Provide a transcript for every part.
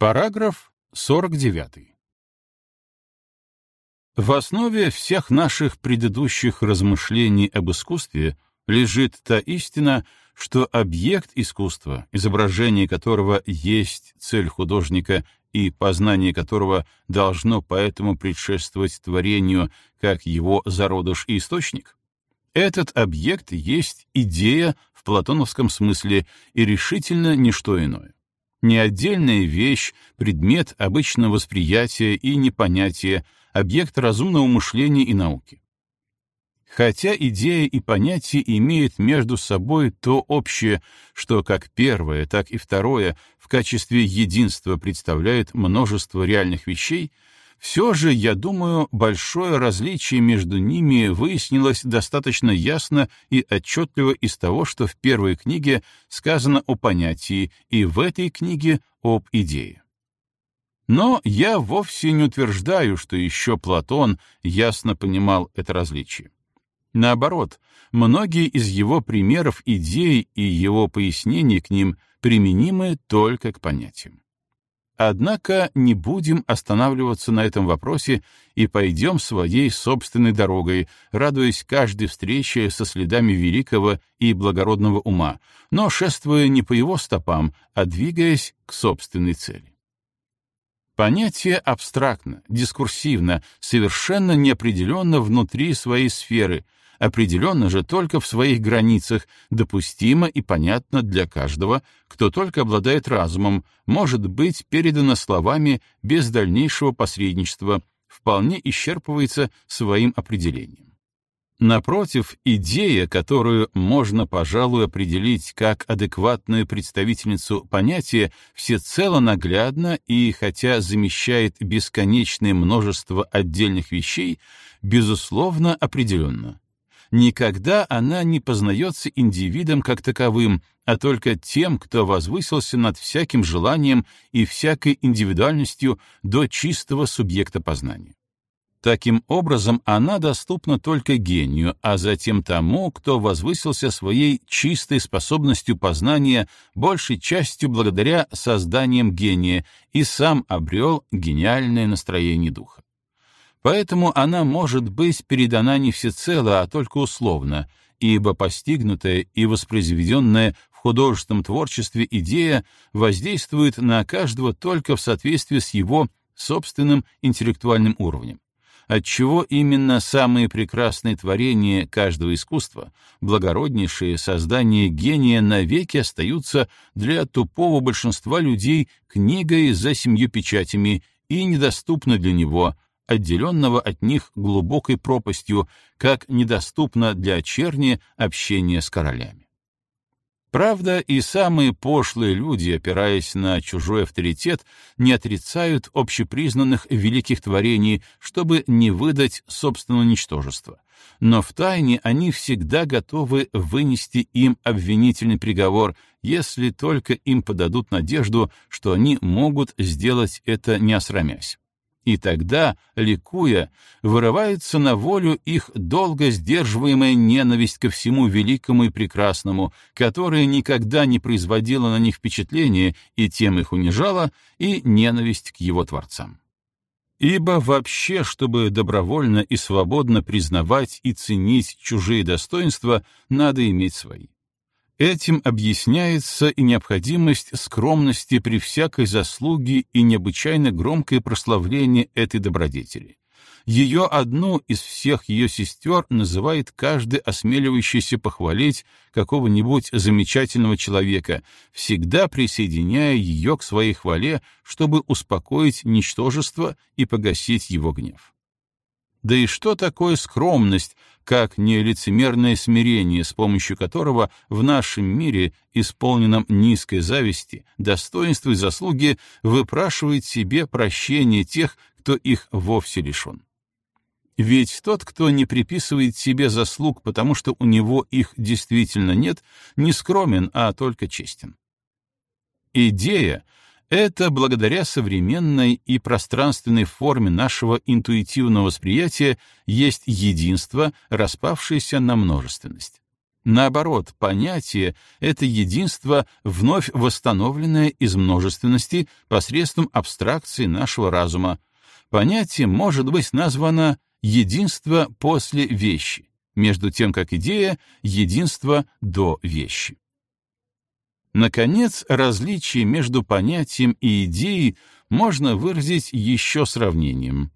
Параграф 49. В основе всех наших предыдущих размышлений об искусстве лежит та истина, что объект искусства, изображение которого есть цель художника и познание которого должно поэтому предшествовать творению как его зародыш и источник, этот объект есть идея в платоновском смысле и решительно не что иное. Не отдельная вещь, предмет обычного восприятия и непонятия, объект разумного мышления и науки. Хотя идея и понятие имеют между собой то общее, что как первое, так и второе в качестве единства представляют множество реальных вещей, все же, я думаю, большое различие между ними выяснилось достаточно ясно и отчетливо из того, что в первой книге сказано о понятии, и в этой книге об идее. Но я вовсе не утверждаю, что еще Платон ясно понимал это различие. Наоборот, многие из его примеров идей и его пояснений к ним применимы только к понятиям. Однако не будем останавливаться на этом вопросе и пойдем своей собственной дорогой, радуясь каждой встрече со следами великого и благородного ума, но шествуя не по его стопам, а двигаясь к собственной цели. Понятие абстрактно, дискурсивно, совершенно неопределенно внутри своей сферы — определенно же только в своих границах, допустимо и понятно для каждого, кто только обладает разумом, может быть передано словами без дальнейшего посредничества, вполне исчерпывается своим определением. Напротив, идея, которую можно, пожалуй, определить как адекватную представительницу понятия, всецело наглядно и, хотя замещает бесконечное множество отдельных вещей, безусловно определенно никогда она не познается индивидом как таковым, а только тем, кто возвысился над всяким желанием и всякой индивидуальностью до чистого субъекта познания. Таким образом, она доступна только гению, а затем тому, кто возвысился своей чистой способностью познания, большей частью благодаря созданиям гения, и сам обрел гениальное настроение духа. Поэтому она может быть передана не всецело, а только условно, ибо постигнутая и воспроизведенная в художественном творчестве идея воздействует на каждого только в соответствии с его собственным интеллектуальным уровнем. Отчего именно самые прекрасные творения каждого искусства, благороднейшие создания гения навеки остаются для тупого большинства людей книгой за семью печатями и недоступны для него, отделенного от них глубокой пропастью, как недоступно для черни общение с королями. Правда, и самые пошлые люди, опираясь на чужой авторитет, не отрицают общепризнанных великих творений, чтобы не выдать собственного ничтожества. Но втайне они всегда готовы вынести им обвинительный приговор, если только им подадут надежду, что они могут сделать это не осрамясь. И тогда, ликуя, вырывается на волю их долго сдерживаемая ненависть ко всему великому и прекрасному, которая никогда не производила на них впечатления и тем их унижала, и ненависть к его творцам. Ибо вообще, чтобы добровольно и свободно признавать и ценить чужие достоинства, надо иметь свои. Этим объясняется и необходимость скромности при всякой заслуге и необычайно громкое прославление этой добродетели. Ее одну из всех ее сестер называет каждый осмеливающийся похвалить какого-нибудь замечательного человека, всегда присоединяя ее к своей хвале, чтобы успокоить ничтожество и погасить его гнев. Да и что такое скромность, как не лицемерное смирение, с помощью которого в нашем мире, исполненном низкой зависти, достоинства и заслуги, выпрашивает себе прощение тех, кто их вовсе лишен? Ведь тот, кто не приписывает себе заслуг, потому что у него их действительно нет, не скромен, а только честен. Идея — это благодаря современной и пространственной форме нашего интуитивного восприятия есть единство, распавшееся на множественность. Наоборот, понятие — это единство, вновь восстановленное из множественности посредством абстракции нашего разума. Понятие может быть названо «единство после вещи», между тем как идея — единство до вещи. Наконец, различие между понятием и идеей можно выразить еще сравнением.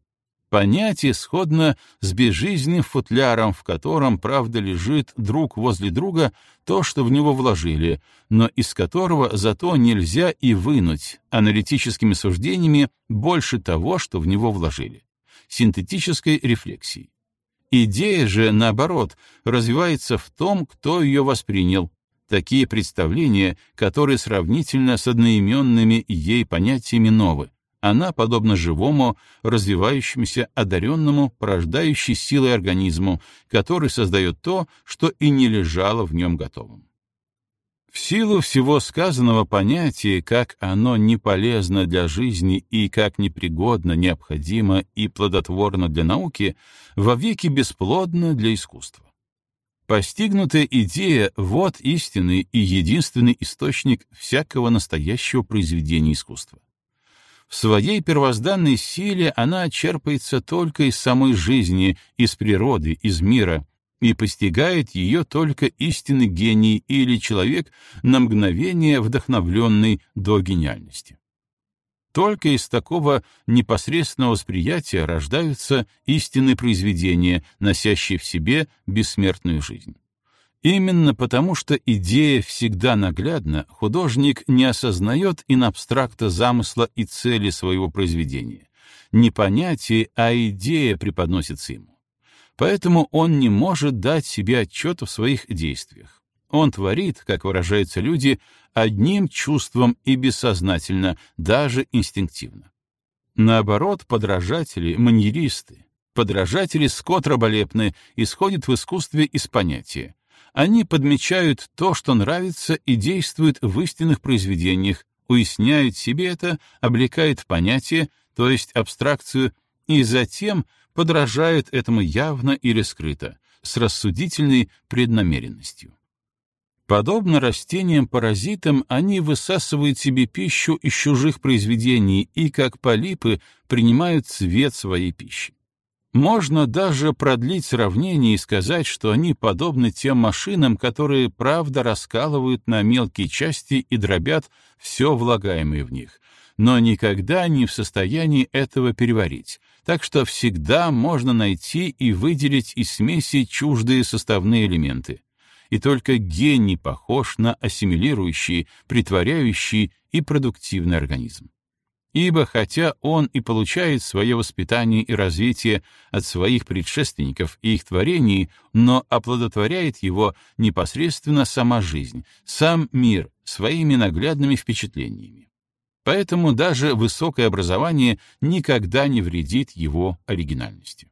Понятие сходно с безжизненным футляром, в котором, правда, лежит друг возле друга то, что в него вложили, но из которого зато нельзя и вынуть аналитическими суждениями больше того, что в него вложили. Синтетической рефлексией. Идея же, наоборот, развивается в том, кто ее воспринял. Такие представления, которые сравнительно с одноименными ей понятиями новы, она, подобно живому, развивающемуся, одаренному, порождающей силой организму, который создает то, что и не лежало в нем готовым. В силу всего сказанного понятия, как оно не полезно для жизни и как непригодно, необходимо и плодотворно для науки, вовеки бесплодно для искусства. Постигнутая идея — вот истинный и единственный источник всякого настоящего произведения искусства. В своей первозданной силе она черпается только из самой жизни, из природы, из мира, и постигает ее только истинный гений или человек на мгновение вдохновленный до гениальности. Только из такого непосредственного восприятия рождаются истинные произведения, носящие в себе бессмертную жизнь. Именно потому, что идея всегда наглядна, художник не осознает инабстракта замысла и цели своего произведения. Не понятие, а идея преподносится ему. Поэтому он не может дать себе отчет в своих действиях. Он творит, как выражаются люди, одним чувством и бессознательно, даже инстинктивно. Наоборот, подражатели, маньеристы, подражатели скот раболепны исходят в искусстве из понятия они подмечают то, что нравится и действует в истинных произведениях, уясняют себе это, облекают в понятие, то есть абстракцию, и затем подражают этому явно или скрыто, с рассудительной преднамеренностью. Подобно растениям-паразитам, они высасывают себе пищу из чужих произведений и, как полипы, принимают цвет своей пищи. Можно даже продлить сравнение и сказать, что они подобны тем машинам, которые правда раскалывают на мелкие части и дробят все влагаемое в них, но никогда не в состоянии этого переварить, так что всегда можно найти и выделить из смеси чуждые составные элементы. И только гений похож на ассимилирующий, притворяющий и продуктивный организм. Ибо хотя он и получает свое воспитание и развитие от своих предшественников и их творений, но оплодотворяет его непосредственно сама жизнь, сам мир своими наглядными впечатлениями. Поэтому даже высокое образование никогда не вредит его оригинальности.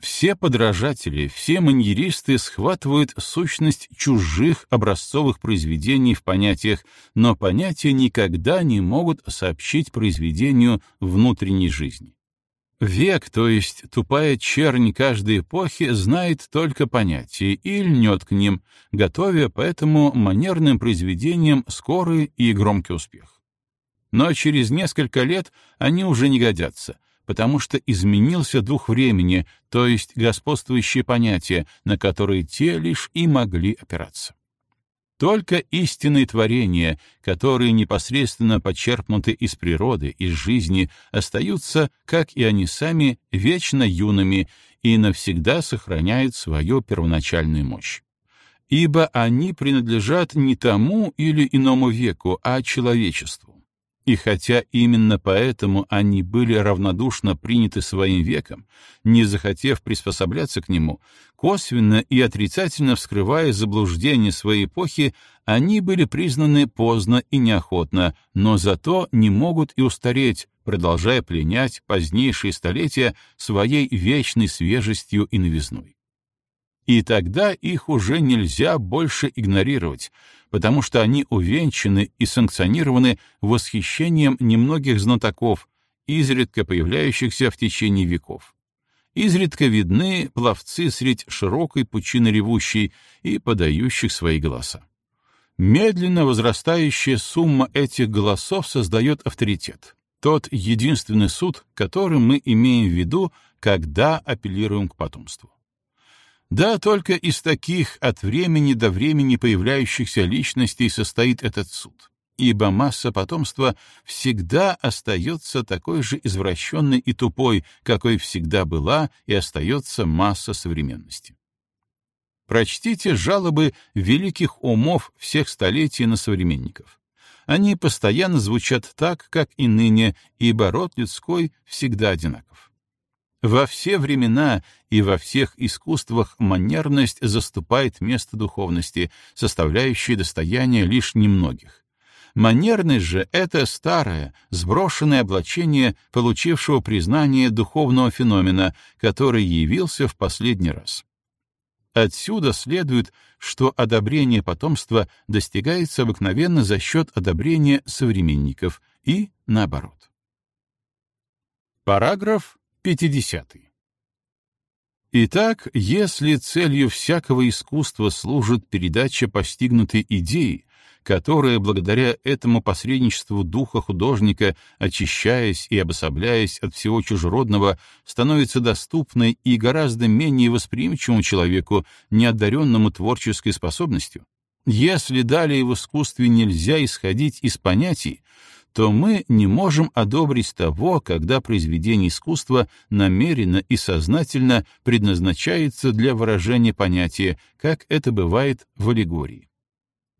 Все подражатели, все маньеристы схватывают сущность чужих образцовых произведений в понятиях, но понятия никогда не могут сообщить произведению внутренней жизни. Век, то есть тупая чернь каждой эпохи, знает только понятия и льнет к ним, готовя поэтому манерным произведениям скорый и громкий успех. Но через несколько лет они уже не годятся, потому что изменился дух времени, то есть господствующие понятия, на которые те лишь и могли опираться. Только истинные творения, которые непосредственно почерпнуты из природы, из жизни, остаются, как и они сами, вечно юными и навсегда сохраняют свою первоначальную мощь. Ибо они принадлежат не тому или иному веку, а человечеству и хотя именно поэтому они были равнодушно приняты своим веком, не захотев приспосабляться к нему, косвенно и отрицательно вскрывая заблуждения своей эпохи, они были признаны поздно и неохотно, но зато не могут и устареть, продолжая пленять позднейшие столетия своей вечной свежестью и новизной. И тогда их уже нельзя больше игнорировать, потому что они увенчаны и санкционированы восхищением немногих знатоков, изредка появляющихся в течение веков. изредка видны пловцы средь широкой пучины ревущей и подающих свои голоса. Медленно возрастающая сумма этих голосов создает авторитет, тот единственный суд, который мы имеем в виду, когда апеллируем к потомству. Да, только из таких от времени до времени появляющихся личностей состоит этот суд, ибо масса потомства всегда остается такой же извращенной и тупой, какой всегда была и остается масса современности. Прочтите жалобы великих умов всех столетий на современников. Они постоянно звучат так, как и ныне, ибо род людской всегда одинаков. Во все времена и во всех искусствах манерность заступает место духовности, составляющей достояние лишь немногих. Манерность же — это старое, сброшенное облачение, получившего признание духовного феномена, который явился в последний раз. Отсюда следует, что одобрение потомства достигается обыкновенно за счет одобрения современников и наоборот. Параграф 50. Итак, если целью всякого искусства служит передача постигнутой идеи, которая благодаря этому посредничеству духа художника, очищаясь и обособляясь от всего чужеродного, становится доступной и гораздо менее восприимчивому человеку, неодаренному творческой способностью, если далее в искусстве нельзя исходить из понятий, то мы не можем одобрить того, когда произведение искусства намеренно и сознательно предназначается для выражения понятия, как это бывает в аллегории.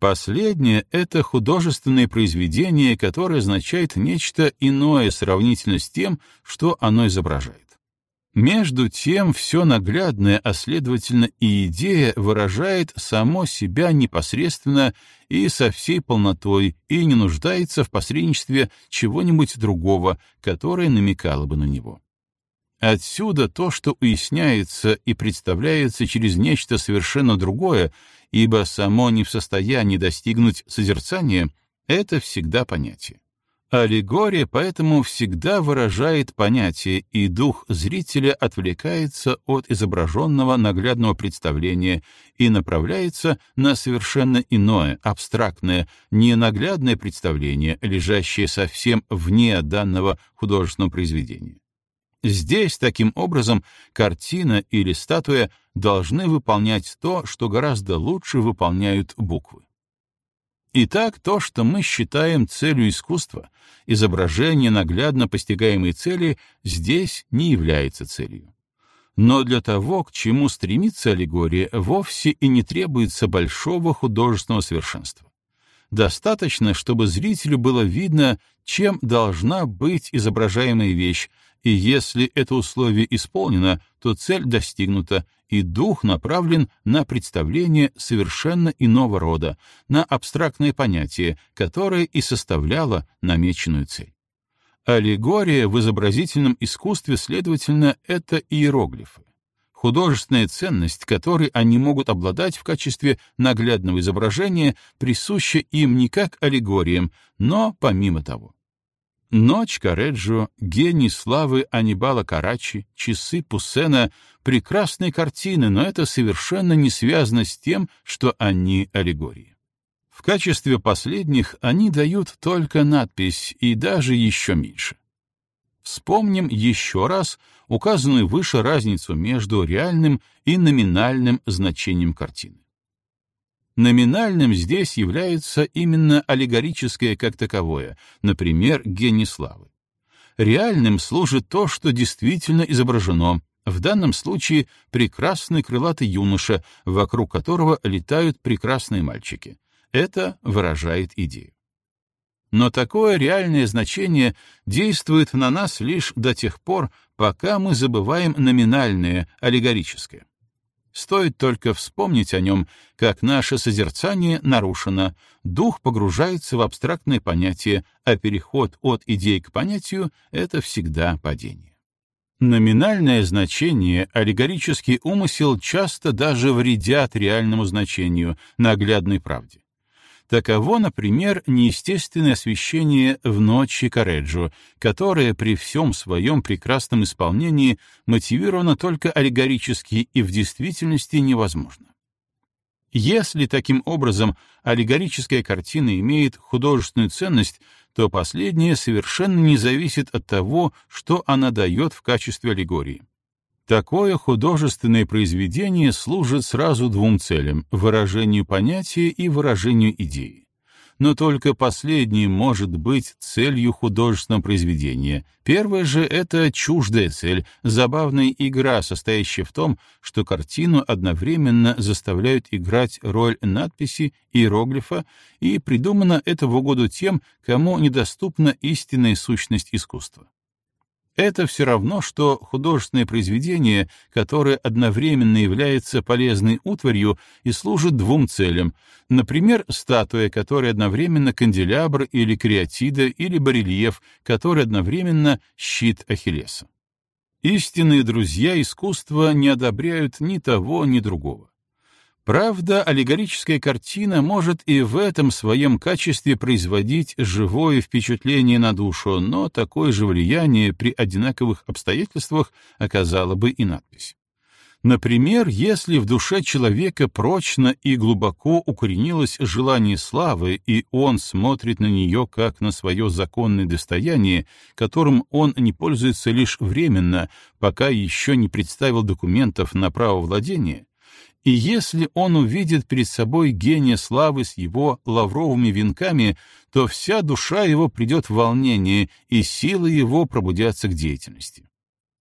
Последнее — это художественное произведение, которое означает нечто иное сравнительно с тем, что оно изображает. Между тем, все наглядное, а следовательно и идея выражает само себя непосредственно и со всей полнотой и не нуждается в посредничестве чего-нибудь другого, которое намекало бы на него. Отсюда то, что уясняется и представляется через нечто совершенно другое, ибо само не в состоянии достигнуть созерцания, это всегда понятие. Аллегория поэтому всегда выражает понятие, и дух зрителя отвлекается от изображенного наглядного представления и направляется на совершенно иное, абстрактное, ненаглядное представление, лежащее совсем вне данного художественного произведения. Здесь, таким образом, картина или статуя должны выполнять то, что гораздо лучше выполняют буквы. Итак, то, что мы считаем целью искусства, изображение наглядно постигаемой цели, здесь не является целью. Но для того, к чему стремится аллегория, вовсе и не требуется большого художественного совершенства. Достаточно, чтобы зрителю было видно, чем должна быть изображаемая вещь, и если это условие исполнено, то цель достигнута, и дух направлен на представление совершенно иного рода, на абстрактное понятие, которое и составляло намеченную цель. Аллегория в изобразительном искусстве, следовательно, это иероглифы. Художественная ценность, которой они могут обладать в качестве наглядного изображения, присуща им не как аллегориям, но помимо того. Ночь Кареджо, гений славы Анибала Карачи, часы Пуссена — прекрасные картины, но это совершенно не связано с тем, что они аллегории. В качестве последних они дают только надпись и даже еще меньше. Вспомним еще раз указанную выше разницу между реальным и номинальным значением картины. Номинальным здесь является именно аллегорическое как таковое, например, гений славы. Реальным служит то, что действительно изображено, в данном случае прекрасный крылатый юноша, вокруг которого летают прекрасные мальчики. Это выражает идею. Но такое реальное значение действует на нас лишь до тех пор, пока мы забываем номинальное, аллегорическое. Стоит только вспомнить о нем, как наше созерцание нарушено, дух погружается в абстрактное понятие, а переход от идеи к понятию — это всегда падение. Номинальное значение, аллегорический умысел часто даже вредят реальному значению, наглядной правде. Таково, например, неестественное освещение в ночи Кареджо, которое при всем своем прекрасном исполнении мотивировано только аллегорически и в действительности невозможно. Если таким образом аллегорическая картина имеет художественную ценность, то последняя совершенно не зависит от того, что она дает в качестве аллегории. Такое художественное произведение служит сразу двум целям — выражению понятия и выражению идеи. Но только последнее может быть целью художественного произведения. Первое же — это чуждая цель, забавная игра, состоящая в том, что картину одновременно заставляют играть роль надписи, иероглифа, и придумано это в угоду тем, кому недоступна истинная сущность искусства. Это все равно, что художественное произведение, которое одновременно является полезной утварью и служит двум целям. Например, статуя, которая одновременно канделябр или креатида, или барельеф, который одновременно щит Ахиллеса. Истинные друзья искусства не одобряют ни того, ни другого. Правда, аллегорическая картина может и в этом своем качестве производить живое впечатление на душу, но такое же влияние при одинаковых обстоятельствах оказала бы и надпись. Например, если в душе человека прочно и глубоко укоренилось желание славы, и он смотрит на нее как на свое законное достояние, которым он не пользуется лишь временно, пока еще не представил документов на право владения, и если он увидит перед собой гения славы с его лавровыми венками, то вся душа его придет в волнение, и силы его пробудятся к деятельности.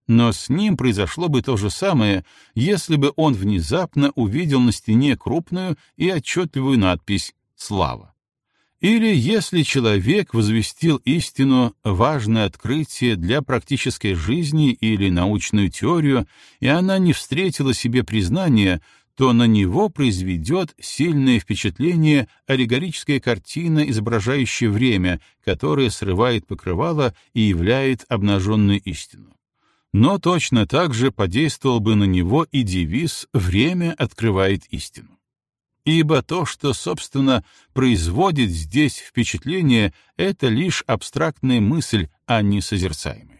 Но с ним произошло бы то же самое, если бы он внезапно увидел на стене крупную и отчетливую надпись «Слава». Или если человек возвестил истину, важное открытие для практической жизни или научную теорию, и она не встретила себе признания, то на него произведет сильное впечатление аллегорическая картина, изображающая время, которая срывает покрывало и являет обнаженную истину. Но точно так же подействовал бы на него и девиз «Время открывает истину». Ибо то, что, собственно, производит здесь впечатление, это лишь абстрактная мысль, а не созерцаемая.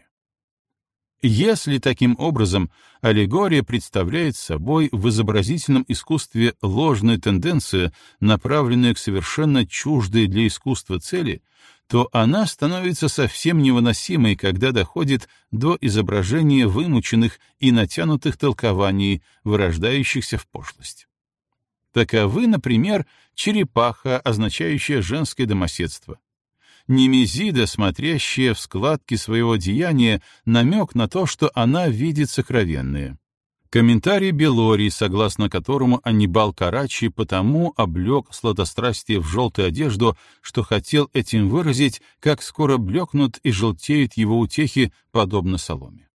Если таким образом аллегория представляет собой в изобразительном искусстве ложную тенденцию, направленную к совершенно чуждой для искусства цели, то она становится совсем невыносимой, когда доходит до изображения вымученных и натянутых толкований, вырождающихся в пошлость. Таковы, например, черепаха, означающая женское домоседство, Немезида, смотрящая в складки своего деяния, намек на то, что она видит сокровенное. Комментарий Белории, согласно которому Аннибал Карачи потому облег сладострастие в желтую одежду, что хотел этим выразить, как скоро блекнут и желтеют его утехи, подобно соломе.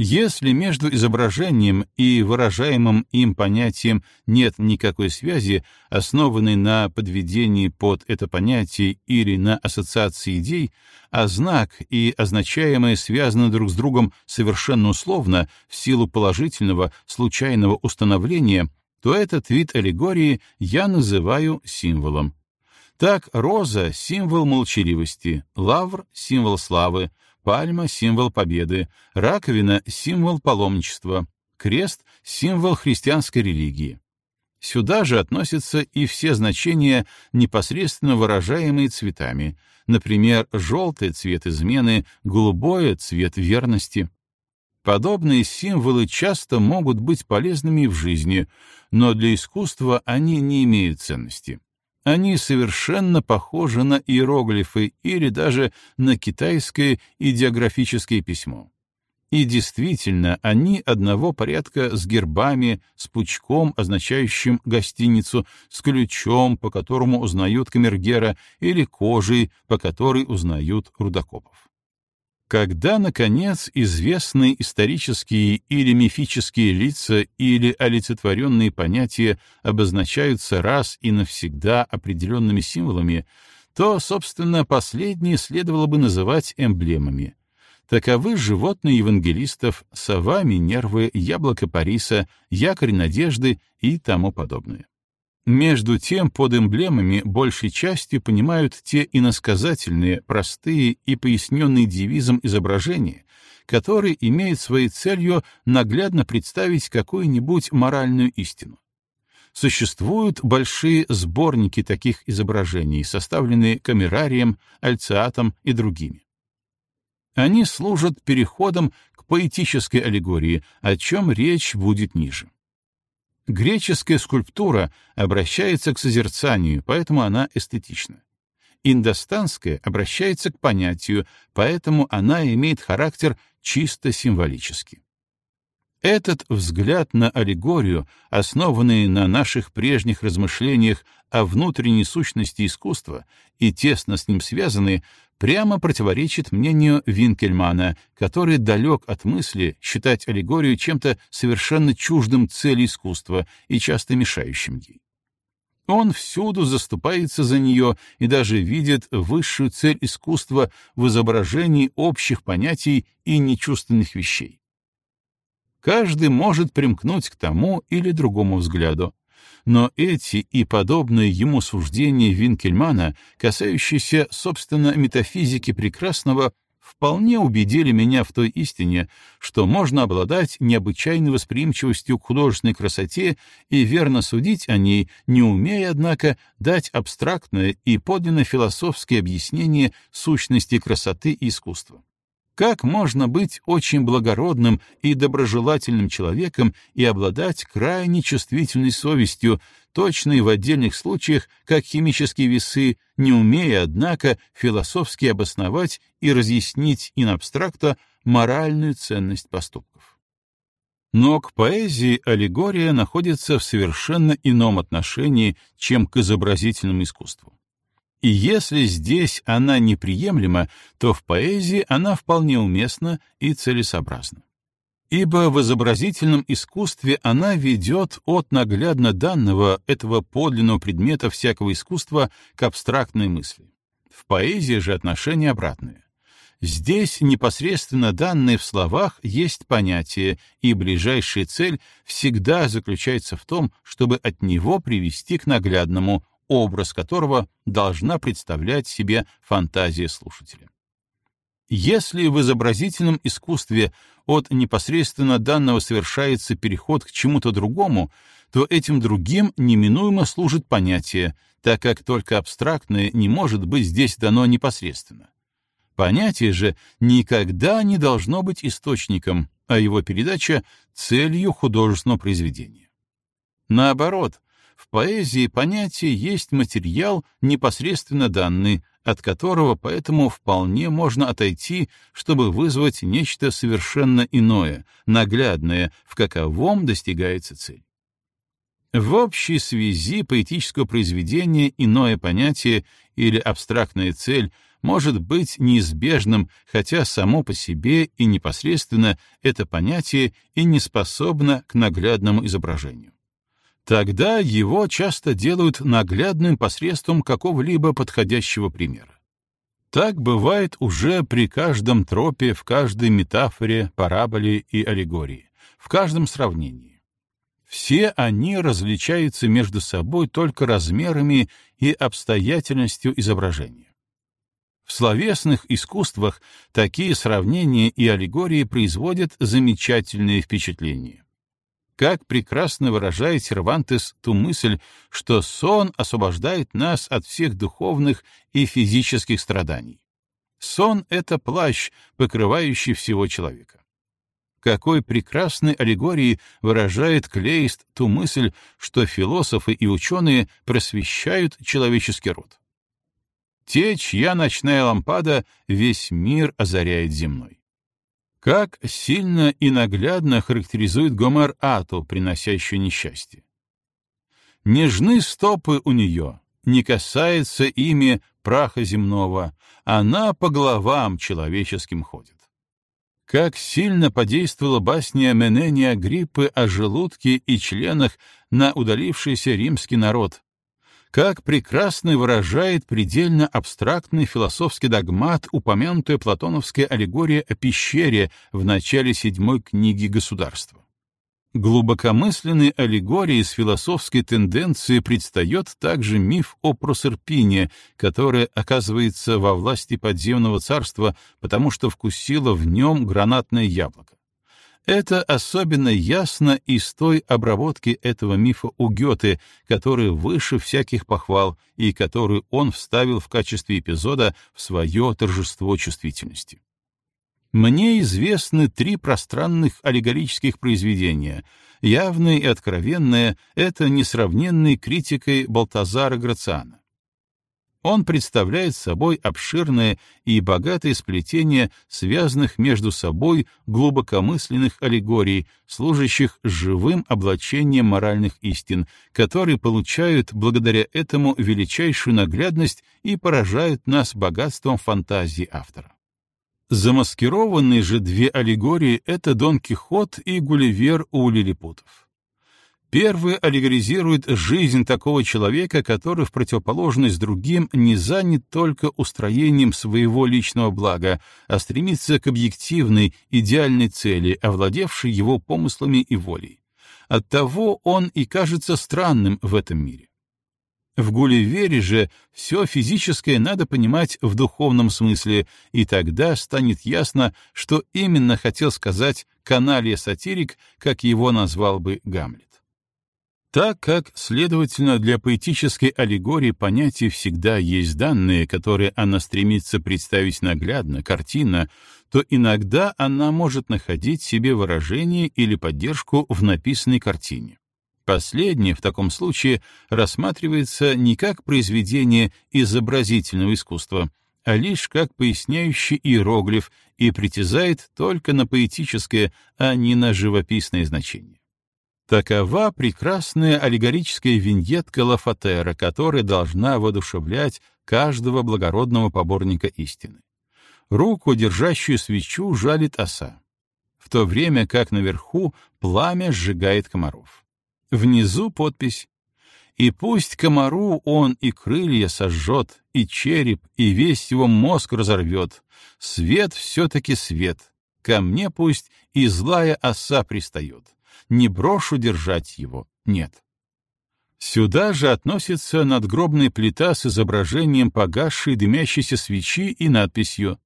Если между изображением и выражаемым им понятием нет никакой связи, основанной на подведении под это понятие или на ассоциации идей, а знак и означаемое связаны друг с другом совершенно условно в силу положительного, случайного установления, то этот вид аллегории я называю символом. Так роза — символ молчаливости, лавр — символ славы, Пальма — символ победы, раковина — символ паломничества, крест — символ христианской религии. Сюда же относятся и все значения, непосредственно выражаемые цветами, например, желтый — цвет измены, голубое — цвет верности. Подобные символы часто могут быть полезными в жизни, но для искусства они не имеют ценности. Они совершенно похожи на иероглифы или даже на китайское идеографическое письмо. И действительно, они одного порядка с гербами, с пучком, означающим гостиницу, с ключом, по которому узнают камергера, или кожей, по которой узнают рудокопов. Когда, наконец, известные исторические или мифические лица или олицетворенные понятия обозначаются раз и навсегда определенными символами, то, собственно, последние следовало бы называть эмблемами. Таковы животные евангелистов, сова Минервы, яблоко Париса, якорь надежды и тому подобное. Между тем, под эмблемами большей частью понимают те иносказательные, простые и поясненные девизом изображения, которые имеют своей целью наглядно представить какую-нибудь моральную истину. Существуют большие сборники таких изображений, составленные камерарием, альциатом и другими. Они служат переходом к поэтической аллегории, о чем речь будет ниже. Греческая скульптура обращается к созерцанию, поэтому она эстетична. Индостанская обращается к понятию, поэтому она имеет характер чисто символический. Этот взгляд на аллегорию, основанный на наших прежних размышлениях о внутренней сущности искусства и тесно с ним связанный, прямо противоречит мнению Винкельмана, который далек от мысли считать аллегорию чем-то совершенно чуждым цели искусства и часто мешающим ей. Он всюду заступается за нее и даже видит высшую цель искусства в изображении общих понятий и нечувственных вещей. Каждый может примкнуть к тому или другому взгляду, но эти и подобные ему суждения Винкельмана, касающиеся, собственно, метафизики прекрасного, вполне убедили меня в той истине, что можно обладать необычайной восприимчивостью к художественной красоте и верно судить о ней, не умея, однако, дать абстрактное и подлинно философское объяснение сущности красоты и искусства. Как можно быть очень благородным и доброжелательным человеком и обладать крайне чувствительной совестью, точной в отдельных случаях, как химические весы, не умея, однако, философски обосновать и разъяснить in абстракта моральную ценность поступков? Но к поэзии аллегория находится в совершенно ином отношении, чем к изобразительному искусству. И если здесь она неприемлема, то в поэзии она вполне уместна и целесообразна. Ибо в изобразительном искусстве она ведет от наглядно данного этого подлинного предмета всякого искусства к абстрактной мысли. В поэзии же отношение обратное. Здесь непосредственно данные в словах есть понятие, и ближайшая цель всегда заключается в том, чтобы от него привести к наглядному, образ которого должна представлять себе фантазия слушателя. Если в изобразительном искусстве от непосредственно данного совершается переход к чему-то другому, то этим другим неминуемо служит понятие, так как только абстрактное не может быть здесь дано непосредственно. Понятие же никогда не должно быть источником, а его передача — целью художественного произведения. Наоборот, в поэзии понятие есть материал, непосредственно данный, от которого поэтому вполне можно отойти, чтобы вызвать нечто совершенно иное, наглядное, в каковом достигается цель. В общей связи поэтического произведения иное понятие или абстрактная цель может быть неизбежным, хотя само по себе и непосредственно это понятие и не способно к наглядному изображению. Тогда его часто делают наглядным посредством какого-либо подходящего примера. Так бывает уже при каждом тропе, в каждой метафоре, параболе и аллегории, в каждом сравнении. Все они различаются между собой только размерами и обстоятельностью изображения. В словесных искусствах такие сравнения и аллегории производят замечательные впечатления. Как прекрасно выражает Сервантес ту мысль, что сон освобождает нас от всех духовных и физических страданий. Сон — это плащ, покрывающий всего человека. Какой прекрасной аллегории выражает Клейст ту мысль, что философы и ученые просвещают человеческий род. Те, чья ночная лампада весь мир озаряет земной. Как сильно и наглядно характеризует Гомер Ату, приносящую несчастье. Нежны стопы у нее, не касается ими праха земного, она по головам человеческим ходит. Как сильно подействовала басня Менения Гриппы о желудке и членах на удалившийся римский народ, как прекрасно выражает предельно абстрактный философский догмат упомянутая платоновская аллегория о пещере в начале седьмой книги государства. Глубокомысленной аллегории с философской тенденцией предстает также миф о Просерпине, которая оказывается во власти подземного царства, потому что вкусила в нем гранатное яблоко. Это особенно ясно из той обработки этого мифа у Гёте, который выше всяких похвал и который он вставил в качестве эпизода в свое торжество чувствительности. Мне известны три пространных аллегорических произведения. Явное и откровенное — это несравненной критикой Балтазара Грациана. Он представляет собой обширное и богатое сплетение связанных между собой глубокомысленных аллегорий, служащих живым облачением моральных истин, которые получают благодаря этому величайшую наглядность и поражают нас богатством фантазии автора. Замаскированные же две аллегории — это Дон Кихот и Гулливер у лилипутов. Первый аллегоризирует жизнь такого человека, который в противоположность другим не занят только устроением своего личного блага, а стремится к объективной, идеальной цели, овладевшей его помыслами и волей. Оттого он и кажется странным в этом мире. В Гулливере же все физическое надо понимать в духовном смысле, и тогда станет ясно, что именно хотел сказать каналья-сатирик, как его назвал бы Гамлет. Так как, следовательно, для поэтической аллегории понятий всегда есть данные, которые она стремится представить наглядно, картинно, то иногда она может находить себе выражение или поддержку в написанной картине. Последнее в таком случае рассматривается не как произведение изобразительного искусства, а лишь как поясняющий иероглиф и притязает только на поэтическое, а не на живописное значение. Такова прекрасная аллегорическая виньетка Лафатера, которая должна воодушевлять каждого благородного поборника истины. Руку, держащую свечу, жалит оса, в то время как наверху пламя сжигает комаров. Внизу подпись «И пусть комару он и крылья сожжет, и череп, и весь его мозг разорвет. Свет все-таки свет. Ко мне пусть и злая оса пристает. Не брошу держать его, нет». Сюда же относится надгробная плита с изображением погасшей дымящейся свечи и надписью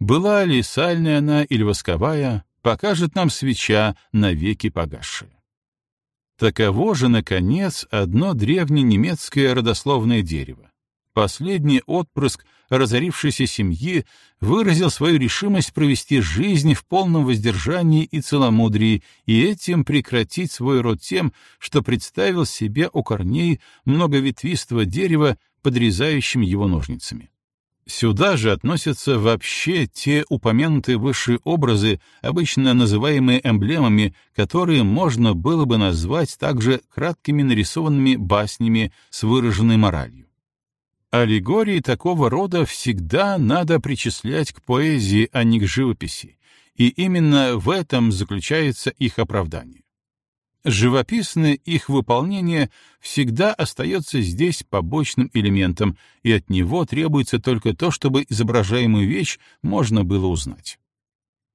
«Была ли сальная она или восковая, покажет нам свеча навеки погасшая». Таково же, наконец, одно древненемецкое родословное дерево. Последний отпрыск разорившейся семьи выразил свою решимость провести жизнь в полном воздержании и целомудрии и этим прекратить свой род тем, что представил себе у корней многоветвистого дерева, подрезающим его ножницами. Сюда же относятся вообще те упомянутые высшие образы, обычно называемые эмблемами, которые можно было бы назвать также краткими нарисованными баснями с выраженной моралью. Аллегории такого рода всегда надо причислять к поэзии, а не к живописи, и именно в этом заключается их оправдание. Живописное их выполнение всегда остается здесь побочным элементом, и от него требуется только то, чтобы изображаемую вещь можно было узнать.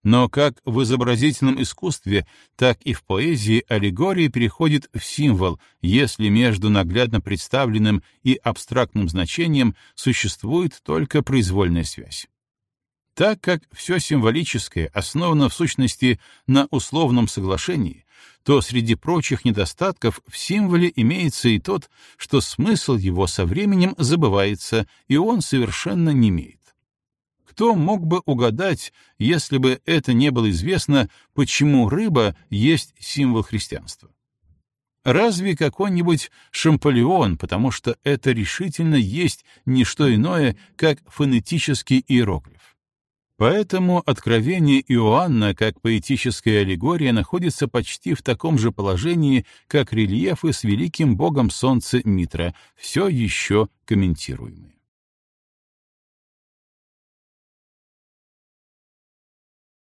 Но как в изобразительном искусстве, так и в поэзии аллегория переходит в символ, если между наглядно представленным и абстрактным значением существует только произвольная связь. Так как все символическое основано в сущности на условном соглашении, то среди прочих недостатков в символе имеется и тот, что смысл его со временем забывается, и он совершенно не имеет. Кто мог бы угадать, если бы это не было известно, почему рыба есть символ христианства? Разве какой-нибудь Шамполеон, потому что это решительно есть не что иное, как фонетический иероглиф. Поэтому откровение Иоанна как поэтическая аллегория находится почти в таком же положении, как рельефы с великим богом солнца Митра, все еще комментируемые.